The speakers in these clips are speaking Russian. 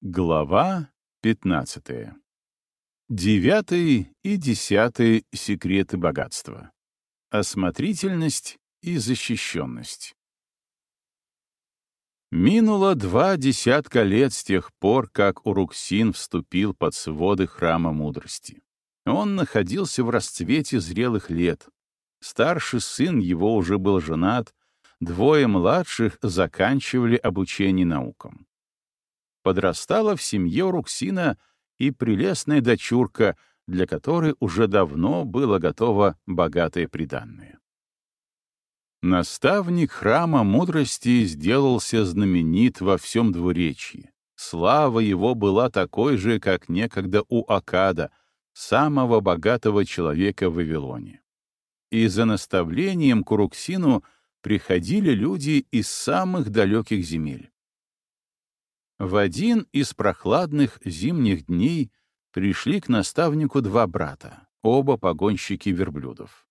Глава 15. Девятый и десятый секреты богатства. Осмотрительность и защищенность. Минуло два десятка лет с тех пор, как Уруксин вступил под своды Храма Мудрости. Он находился в расцвете зрелых лет. Старший сын его уже был женат, двое младших заканчивали обучение наукам подрастала в семье Руксина и прелестная дочурка, для которой уже давно было готово богатое приданное. Наставник храма мудрости сделался знаменит во всем двуречье. Слава его была такой же, как некогда у Акада, самого богатого человека в Вавилоне. И за наставлением к Уруксину приходили люди из самых далеких земель. В один из прохладных зимних дней пришли к наставнику два брата, оба погонщики верблюдов.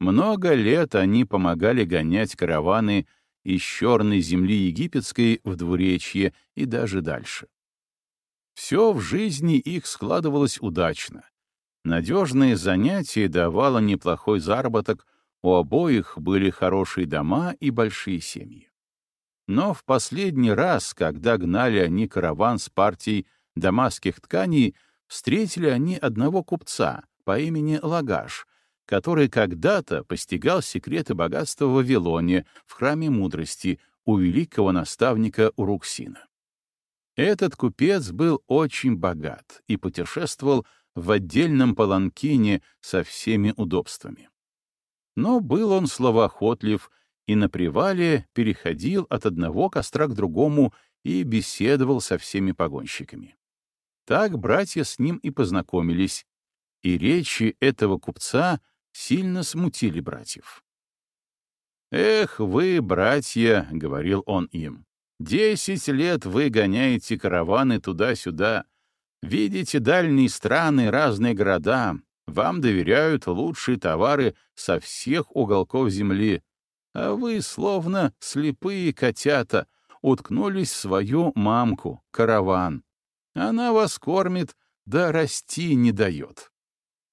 Много лет они помогали гонять караваны из черной земли египетской в двуречье и даже дальше. Все в жизни их складывалось удачно. Надежное занятие давало неплохой заработок, у обоих были хорошие дома и большие семьи. Но в последний раз, когда гнали они караван с партией дамасских тканей, встретили они одного купца по имени Лагаш, который когда-то постигал секреты богатства в Вавилоне в храме мудрости у великого наставника Уруксина. Этот купец был очень богат и путешествовал в отдельном паланкине со всеми удобствами. Но был он словоохотлив и на привале переходил от одного костра к другому и беседовал со всеми погонщиками. Так братья с ним и познакомились, и речи этого купца сильно смутили братьев. «Эх вы, братья», — говорил он им, — «десять лет вы гоняете караваны туда-сюда, видите дальние страны, разные города, вам доверяют лучшие товары со всех уголков земли, а вы, словно слепые котята, уткнулись в свою мамку, караван. Она вас кормит, да расти не дает.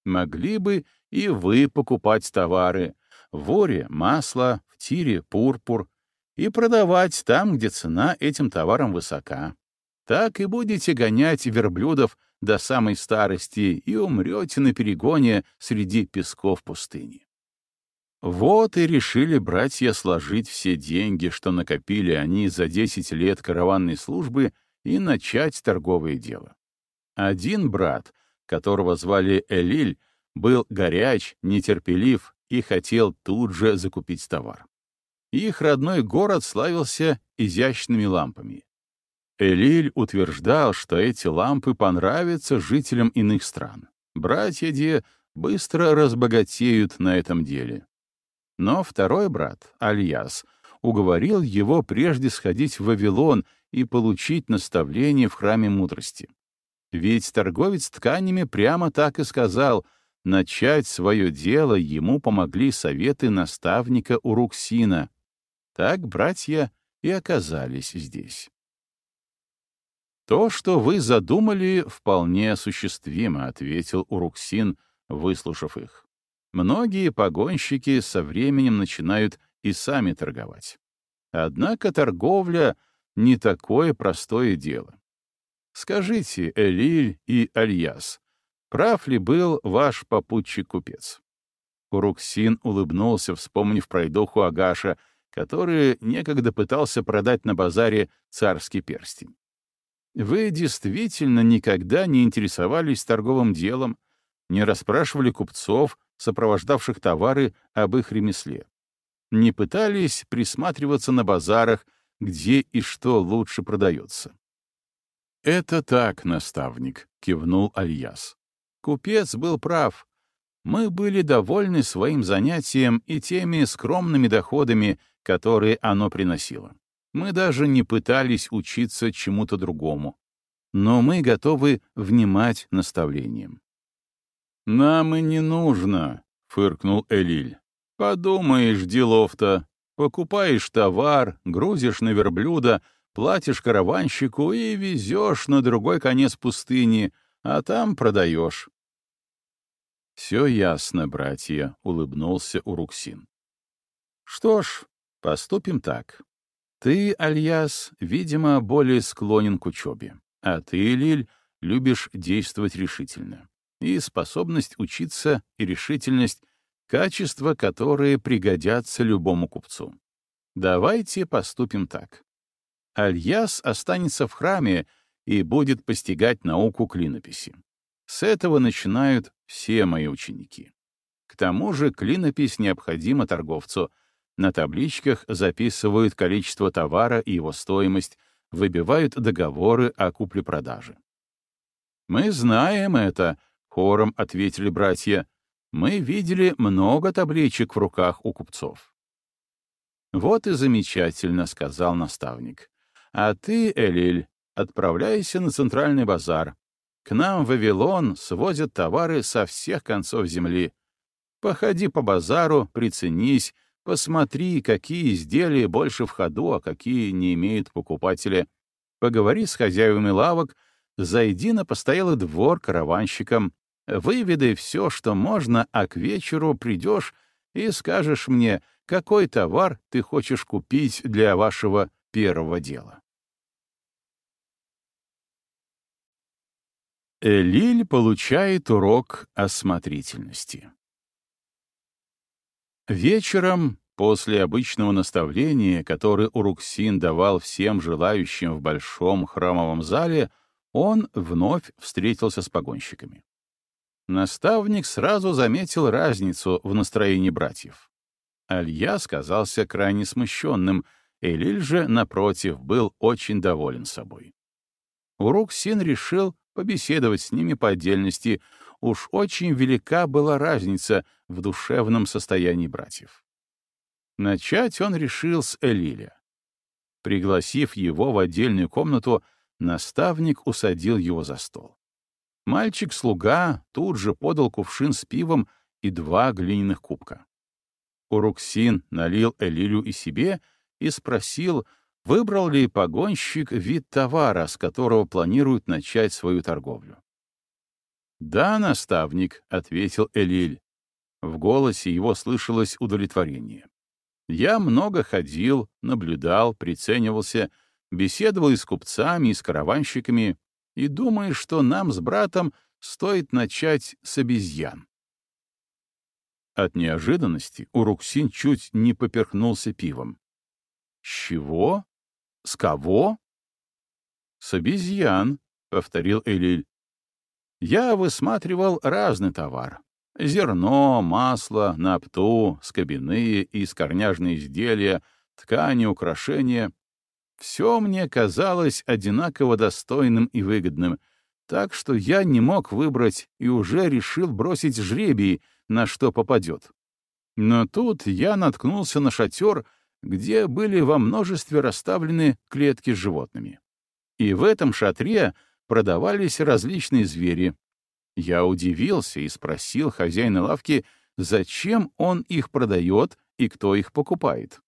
Могли бы и вы покупать товары, в масло, в тире — пурпур, и продавать там, где цена этим товарам высока. Так и будете гонять верблюдов до самой старости и умрете на перегоне среди песков пустыни. Вот и решили братья сложить все деньги, что накопили они за 10 лет караванной службы, и начать торговое дело. Один брат, которого звали Элиль, был горяч, нетерпелив и хотел тут же закупить товар. Их родной город славился изящными лампами. Элиль утверждал, что эти лампы понравятся жителям иных стран. Братья Де быстро разбогатеют на этом деле. Но второй брат, Альяс, уговорил его прежде сходить в Вавилон и получить наставление в храме мудрости. Ведь торговец тканями прямо так и сказал, начать свое дело ему помогли советы наставника Уруксина. Так братья и оказались здесь. «То, что вы задумали, вполне осуществимо», — ответил Уруксин, выслушав их. Многие погонщики со временем начинают и сами торговать. Однако торговля — не такое простое дело. Скажите, Элиль и Альяс, прав ли был ваш попутчик-купец? Уруксин улыбнулся, вспомнив пройдоху Агаша, который некогда пытался продать на базаре царский перстень. Вы действительно никогда не интересовались торговым делом, не расспрашивали купцов, сопровождавших товары об их ремесле. Не пытались присматриваться на базарах, где и что лучше продается. «Это так, наставник», — кивнул Альяс. Купец был прав. Мы были довольны своим занятием и теми скромными доходами, которые оно приносило. Мы даже не пытались учиться чему-то другому. Но мы готовы внимать наставлениям. «Нам и не нужно», — фыркнул Элиль. «Подумаешь, делов-то. Покупаешь товар, грузишь на верблюда, платишь караванщику и везешь на другой конец пустыни, а там продаешь. «Все ясно, братья», — улыбнулся Уруксин. «Что ж, поступим так. Ты, Альяс, видимо, более склонен к учебе, а ты, Лиль, любишь действовать решительно. И способность учиться, и решительность — качества, которые пригодятся любому купцу. Давайте поступим так. Альяс останется в храме и будет постигать науку клинописи. С этого начинают все мои ученики. К тому же клинопись необходима торговцу. На табличках записывают количество товара и его стоимость, выбивают договоры о купле-продаже. «Мы знаем это», — хором ответили братья. «Мы видели много табличек в руках у купцов». «Вот и замечательно», — сказал наставник. «А ты, Элиль, отправляйся на центральный базар. К нам в Вавилон свозят товары со всех концов земли. Походи по базару, приценись, посмотри, какие изделия больше в ходу, а какие не имеют покупателя. Поговори с хозяевами лавок, зайди на постоялый двор караванщикам, выведай все, что можно, а к вечеру придешь и скажешь мне, какой товар ты хочешь купить для вашего первого дела. Элиль получает урок осмотрительности. Вечером, после обычного наставления, которое Уруксин давал всем желающим в большом храмовом зале, он вновь встретился с погонщиками. Наставник сразу заметил разницу в настроении братьев. Алья сказался крайне смущенным, Элиль же, напротив, был очень доволен собой. Уруксин решил побеседовать с ними по отдельности. Уж очень велика была разница в душевном состоянии братьев. Начать он решил с Элиля. Пригласив его в отдельную комнату, наставник усадил его за стол. Мальчик-слуга тут же подал кувшин с пивом и два глиняных кубка. Уруксин налил Элилю и себе и спросил, выбрал ли погонщик вид товара, с которого планирует начать свою торговлю. «Да, наставник», — ответил Элиль. В голосе его слышалось удовлетворение. «Я много ходил, наблюдал, приценивался, беседовал и с купцами, и с караванщиками, и думаю, что нам с братом стоит начать с обезьян». От неожиданности Уруксин чуть не поперхнулся пивом. «Чего?» «С кого?» «С обезьян», — повторил Элиль. «Я высматривал разный товар. Зерно, масло, напту, скобяные и скорняжные изделия, ткани, украшения. Все мне казалось одинаково достойным и выгодным, так что я не мог выбрать и уже решил бросить жребий, на что попадет. Но тут я наткнулся на шатер, где были во множестве расставлены клетки с животными. И в этом шатре продавались различные звери. Я удивился и спросил хозяина лавки, зачем он их продает и кто их покупает.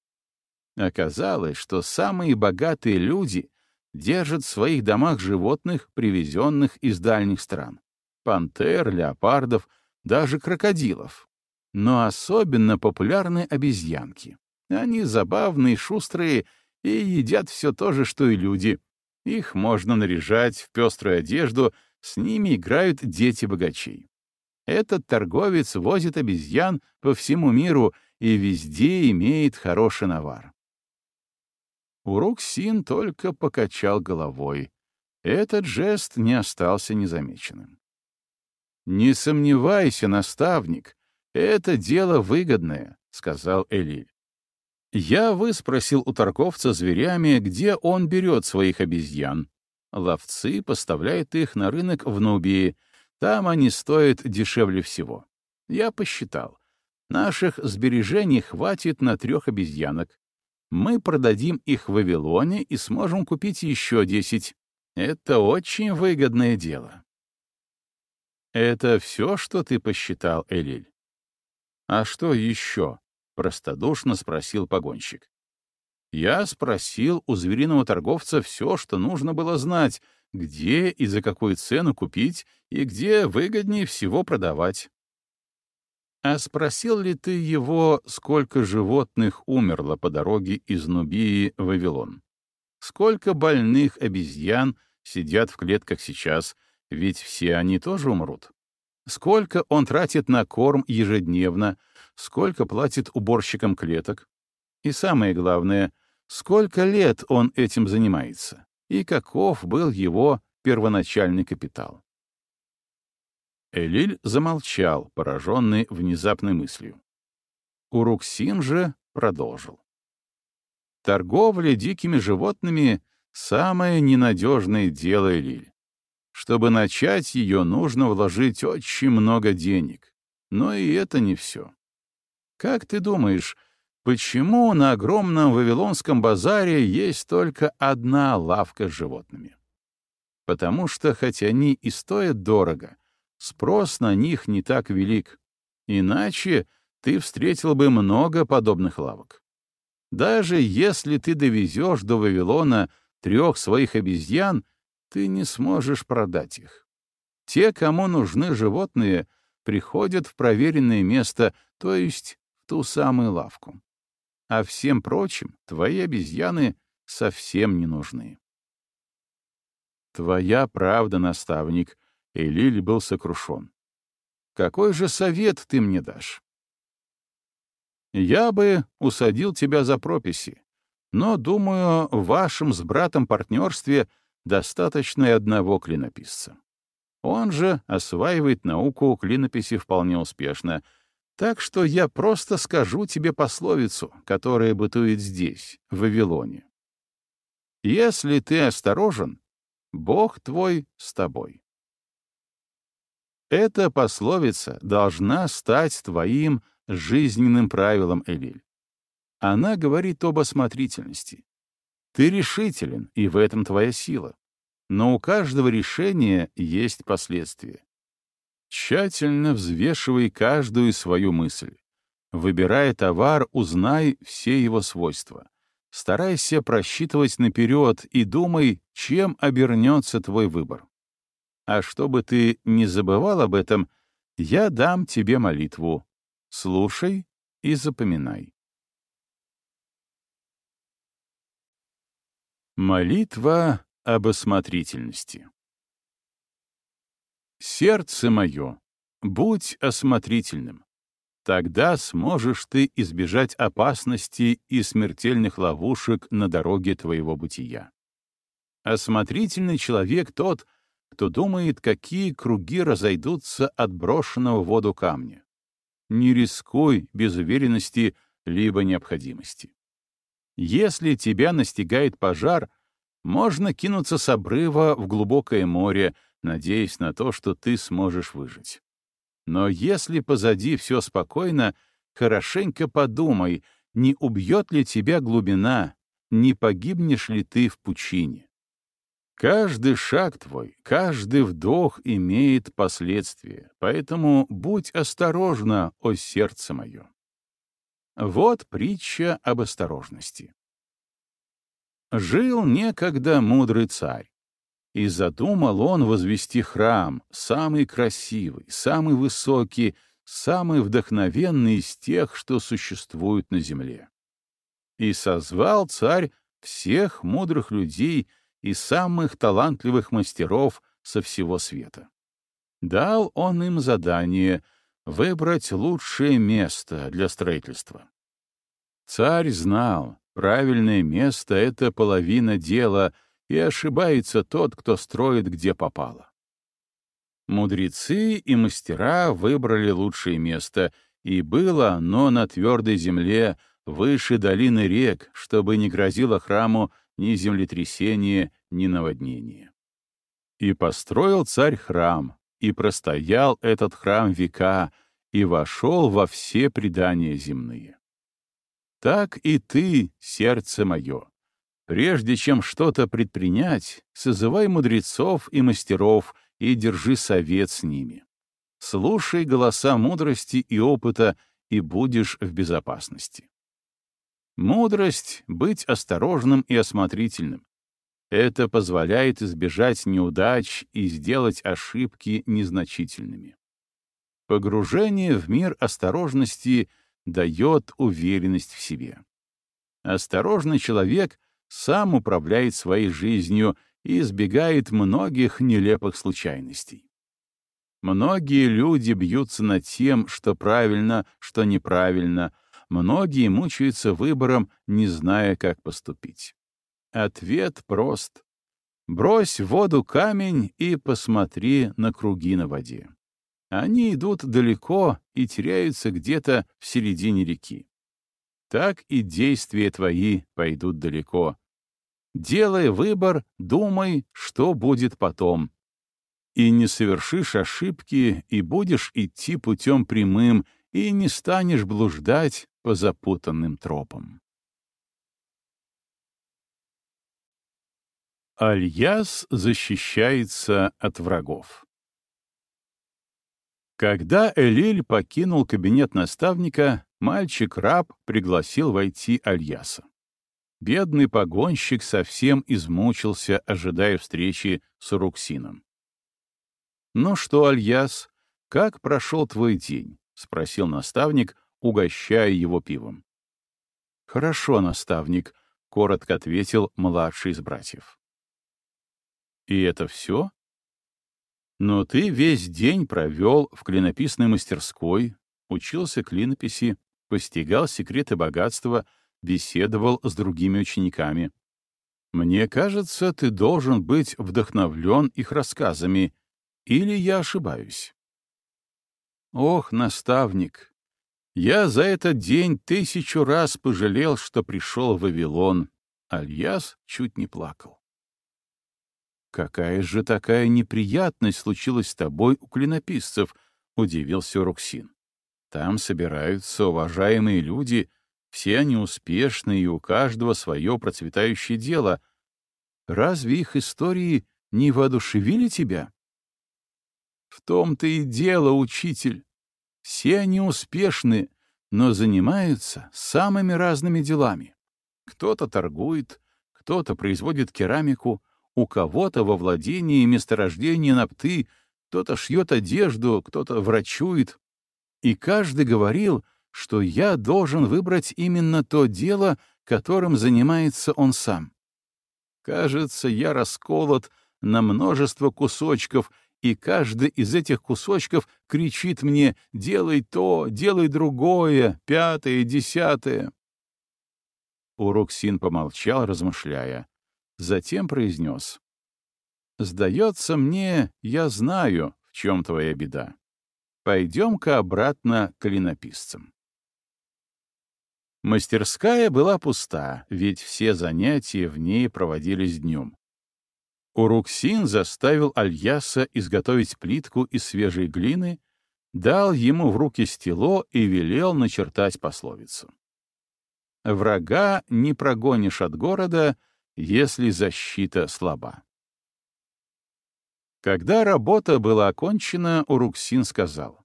Оказалось, что самые богатые люди держат в своих домах животных, привезенных из дальних стран. Пантер, леопардов, даже крокодилов. Но особенно популярны обезьянки. Они забавные, шустрые и едят все то же, что и люди. Их можно наряжать в пеструю одежду, с ними играют дети богачей. Этот торговец возит обезьян по всему миру и везде имеет хороший навар. Урок-Син только покачал головой. Этот жест не остался незамеченным. «Не сомневайся, наставник, это дело выгодное», — сказал Элиль. Я выспросил у торговца зверями, где он берет своих обезьян. Ловцы поставляют их на рынок в Нубии. Там они стоят дешевле всего. Я посчитал. Наших сбережений хватит на трех обезьянок. Мы продадим их в Вавилоне и сможем купить еще десять. Это очень выгодное дело. Это все, что ты посчитал, Элиль? А что еще? простодушно спросил погонщик. Я спросил у звериного торговца все, что нужно было знать, где и за какую цену купить, и где выгоднее всего продавать. А спросил ли ты его, сколько животных умерло по дороге из Нубии в Вавилон? Сколько больных обезьян сидят в клетках сейчас, ведь все они тоже умрут? Сколько он тратит на корм ежедневно, сколько платит уборщикам клеток? И самое главное, сколько лет он этим занимается? И каков был его первоначальный капитал? Элиль замолчал, пораженный внезапной мыслью. Уруксин же продолжил. Торговля дикими животными — самое ненадежное дело, Элиль. Чтобы начать ее, нужно вложить очень много денег. Но и это не все. Как ты думаешь, почему на огромном Вавилонском базаре есть только одна лавка с животными? Потому что, хоть они и стоят дорого, спрос на них не так велик. Иначе ты встретил бы много подобных лавок. Даже если ты довезешь до Вавилона трех своих обезьян, ты не сможешь продать их. Те, кому нужны животные, приходят в проверенное место, то есть в ту самую лавку. А всем прочим твои обезьяны совсем не нужны. Твоя правда, наставник, Элиль был сокрушен. Какой же совет ты мне дашь? Я бы усадил тебя за прописи, но, думаю, в вашем с братом партнерстве достаточно и одного клинописца. Он же осваивает науку клинописи вполне успешно, так что я просто скажу тебе пословицу, которая бытует здесь, в Вавилоне. Если ты осторожен, Бог твой с тобой. Эта пословица должна стать твоим жизненным правилом, Элиль. Она говорит об осмотрительности. Ты решителен, и в этом твоя сила. Но у каждого решения есть последствия. Тщательно взвешивай каждую свою мысль. Выбирая товар, узнай все его свойства. Старайся просчитывать наперед и думай, чем обернется твой выбор. А чтобы ты не забывал об этом, я дам тебе молитву. Слушай и запоминай. Молитва об осмотрительности. Сердце мое, будь осмотрительным. Тогда сможешь ты избежать опасности и смертельных ловушек на дороге твоего бытия. Осмотрительный человек тот, кто думает, какие круги разойдутся от брошенного в воду камня. Не рискуй без уверенности либо необходимости. Если тебя настигает пожар, можно кинуться с обрыва в глубокое море, надеясь на то, что ты сможешь выжить. Но если позади все спокойно, хорошенько подумай, не убьет ли тебя глубина, не погибнешь ли ты в пучине. Каждый шаг твой, каждый вдох имеет последствия, поэтому будь осторожна, о сердце мое. Вот притча об осторожности. Жил некогда мудрый царь, и задумал он возвести храм, самый красивый, самый высокий, самый вдохновенный из тех, что существуют на земле. И созвал царь всех мудрых людей, и самых талантливых мастеров со всего света. Дал он им задание выбрать лучшее место для строительства. Царь знал, правильное место — это половина дела, и ошибается тот, кто строит где попало. Мудрецы и мастера выбрали лучшее место, и было оно на твердой земле, выше долины рек, чтобы не грозило храму ни землетрясение, ни наводнение. И построил царь храм, и простоял этот храм века, и вошел во все предания земные. Так и ты, сердце мое, прежде чем что-то предпринять, созывай мудрецов и мастеров и держи совет с ними. Слушай голоса мудрости и опыта, и будешь в безопасности. Мудрость — быть осторожным и осмотрительным. Это позволяет избежать неудач и сделать ошибки незначительными. Погружение в мир осторожности дает уверенность в себе. Осторожный человек сам управляет своей жизнью и избегает многих нелепых случайностей. Многие люди бьются над тем, что правильно, что неправильно, многие мучаются выбором, не зная, как поступить. Ответ прост. Брось в воду камень и посмотри на круги на воде. Они идут далеко и теряются где-то в середине реки. Так и действия твои пойдут далеко. Делай выбор, думай, что будет потом. И не совершишь ошибки, и будешь идти путем прямым, и не станешь блуждать по запутанным тропам. Альяс защищается от врагов. Когда Элиль покинул кабинет наставника, мальчик-раб пригласил войти Альяса. Бедный погонщик совсем измучился, ожидая встречи с Руксином. «Ну что, Альяс, как прошел твой день?» — спросил наставник, угощая его пивом. «Хорошо, наставник», — коротко ответил младший из братьев. «И это все?» Но ты весь день провел в клинописной мастерской, учился клинописи, постигал секреты богатства, беседовал с другими учениками. Мне кажется, ты должен быть вдохновлен их рассказами, или я ошибаюсь? Ох, наставник, я за этот день тысячу раз пожалел, что пришел в Вавилон. Альяс чуть не плакал. «Какая же такая неприятность случилась с тобой у клинописцев?» — удивился Руксин. «Там собираются уважаемые люди, все они успешные, и у каждого свое процветающее дело. Разве их истории не воодушевили тебя?» «В том-то и дело, учитель. Все они успешны, но занимаются самыми разными делами. Кто-то торгует, кто-то производит керамику, у кого-то во владении месторождение напты, кто-то шьет одежду, кто-то врачует. И каждый говорил, что я должен выбрать именно то дело, которым занимается он сам. Кажется, я расколот на множество кусочков, и каждый из этих кусочков кричит мне «делай то, делай другое, пятое, десятое». Уроксин помолчал, размышляя. Затем произнес. «Сдается мне, я знаю, в чем твоя беда. Пойдем-ка обратно к клинописцам». Мастерская была пуста, ведь все занятия в ней проводились днем. Уруксин заставил Альяса изготовить плитку из свежей глины, дал ему в руки стело и велел начертать пословицу. «Врага не прогонишь от города, если защита слаба. Когда работа была окончена, Уруксин сказал,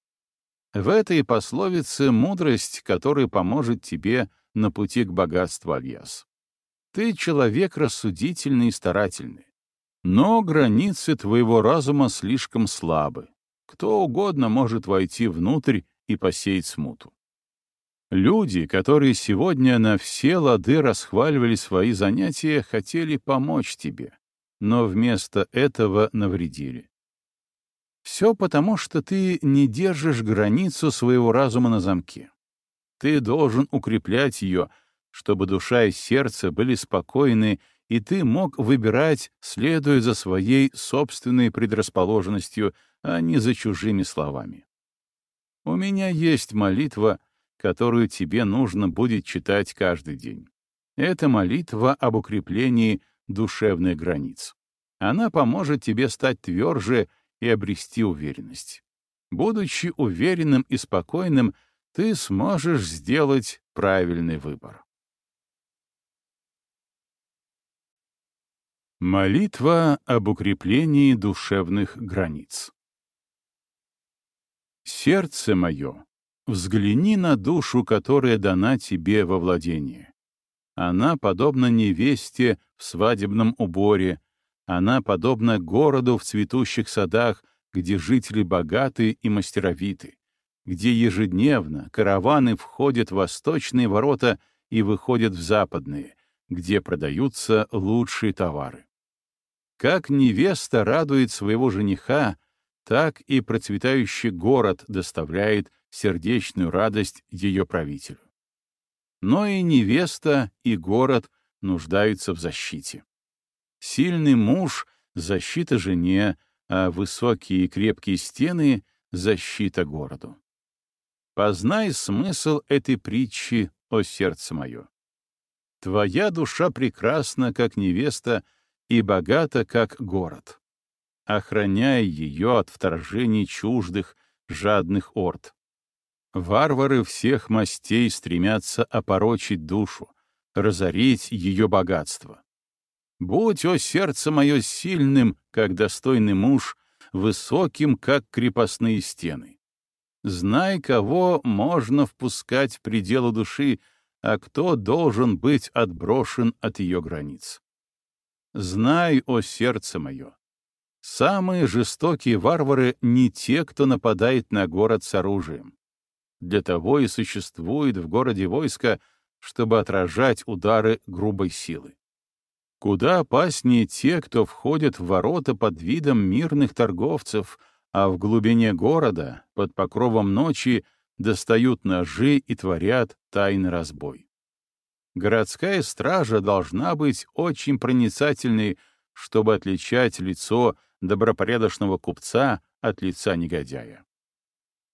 «В этой пословице мудрость, которая поможет тебе на пути к богатству, Альяс. Ты человек рассудительный и старательный, но границы твоего разума слишком слабы. Кто угодно может войти внутрь и посеять смуту. Люди, которые сегодня на все лады расхваливали свои занятия, хотели помочь тебе, но вместо этого навредили. Все потому, что ты не держишь границу своего разума на замке. Ты должен укреплять ее, чтобы душа и сердце были спокойны, и ты мог выбирать, следуя за своей собственной предрасположенностью, а не за чужими словами. У меня есть молитва — которую тебе нужно будет читать каждый день. Это молитва об укреплении душевных границ. Она поможет тебе стать тверже и обрести уверенность. Будучи уверенным и спокойным, ты сможешь сделать правильный выбор. Молитва об укреплении душевных границ. Сердце мое, Взгляни на душу, которая дана тебе во владение. Она подобна невесте в свадебном уборе, она подобна городу в цветущих садах, где жители богаты и мастеровиты, где ежедневно караваны входят в восточные ворота и выходят в западные, где продаются лучшие товары. Как невеста радует своего жениха, так и процветающий город доставляет сердечную радость ее правителю. Но и невеста, и город нуждаются в защите. Сильный муж — защита жене, а высокие и крепкие стены — защита городу. Познай смысл этой притчи, о сердце мое. Твоя душа прекрасна, как невеста, и богата, как город. Охраняй ее от вторжений чуждых, жадных орд. Варвары всех мастей стремятся опорочить душу, разорить ее богатство. Будь, о сердце мое, сильным, как достойный муж, высоким, как крепостные стены. Знай, кого можно впускать в пределы души, а кто должен быть отброшен от ее границ. Знай, о сердце мое, самые жестокие варвары не те, кто нападает на город с оружием. Для того и существует в городе войско, чтобы отражать удары грубой силы. Куда опаснее те, кто входит в ворота под видом мирных торговцев, а в глубине города, под покровом ночи, достают ножи и творят тайный разбой. Городская стража должна быть очень проницательной, чтобы отличать лицо добропорядочного купца от лица негодяя.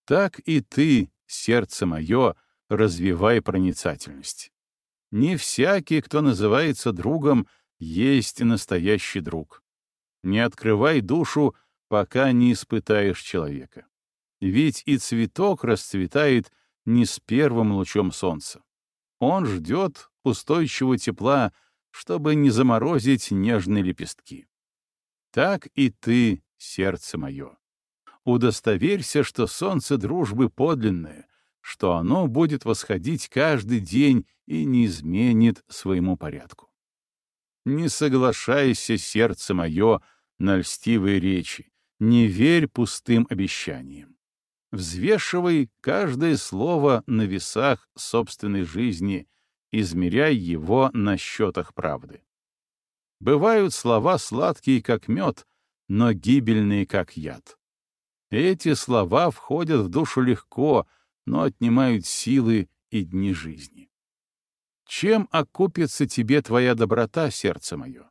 Так и ты, сердце мое, развивай проницательность. Не всякий, кто называется другом, есть настоящий друг. Не открывай душу, пока не испытаешь человека. Ведь и цветок расцветает не с первым лучом солнца. Он ждет устойчивого тепла, чтобы не заморозить нежные лепестки. Так и ты, сердце мое удостоверься, что солнце дружбы подлинное, что оно будет восходить каждый день и не изменит своему порядку. Не соглашайся, сердце мое, на льстивые речи, не верь пустым обещаниям. Взвешивай каждое слово на весах собственной жизни, измеряй его на счетах правды. Бывают слова сладкие, как мед, но гибельные, как яд. Эти слова входят в душу легко, но отнимают силы и дни жизни. Чем окупится тебе твоя доброта, сердце мое?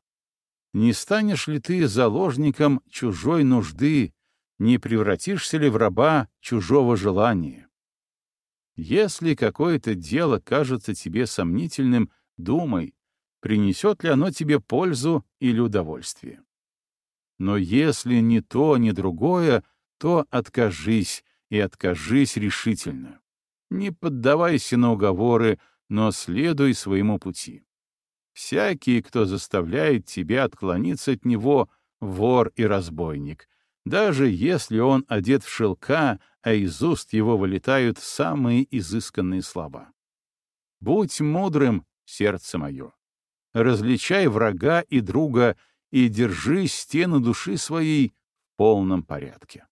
Не станешь ли ты заложником чужой нужды, не превратишься ли в раба чужого желания? Если какое-то дело кажется тебе сомнительным, думай, принесет ли оно тебе пользу или удовольствие. Но если ни то, ни другое — то откажись, и откажись решительно. Не поддавайся на уговоры, но следуй своему пути. Всякий, кто заставляет тебя отклониться от него, вор и разбойник, даже если он одет в шелка, а из уст его вылетают самые изысканные слова. Будь мудрым, сердце мое. Различай врага и друга и держи стену души своей в полном порядке.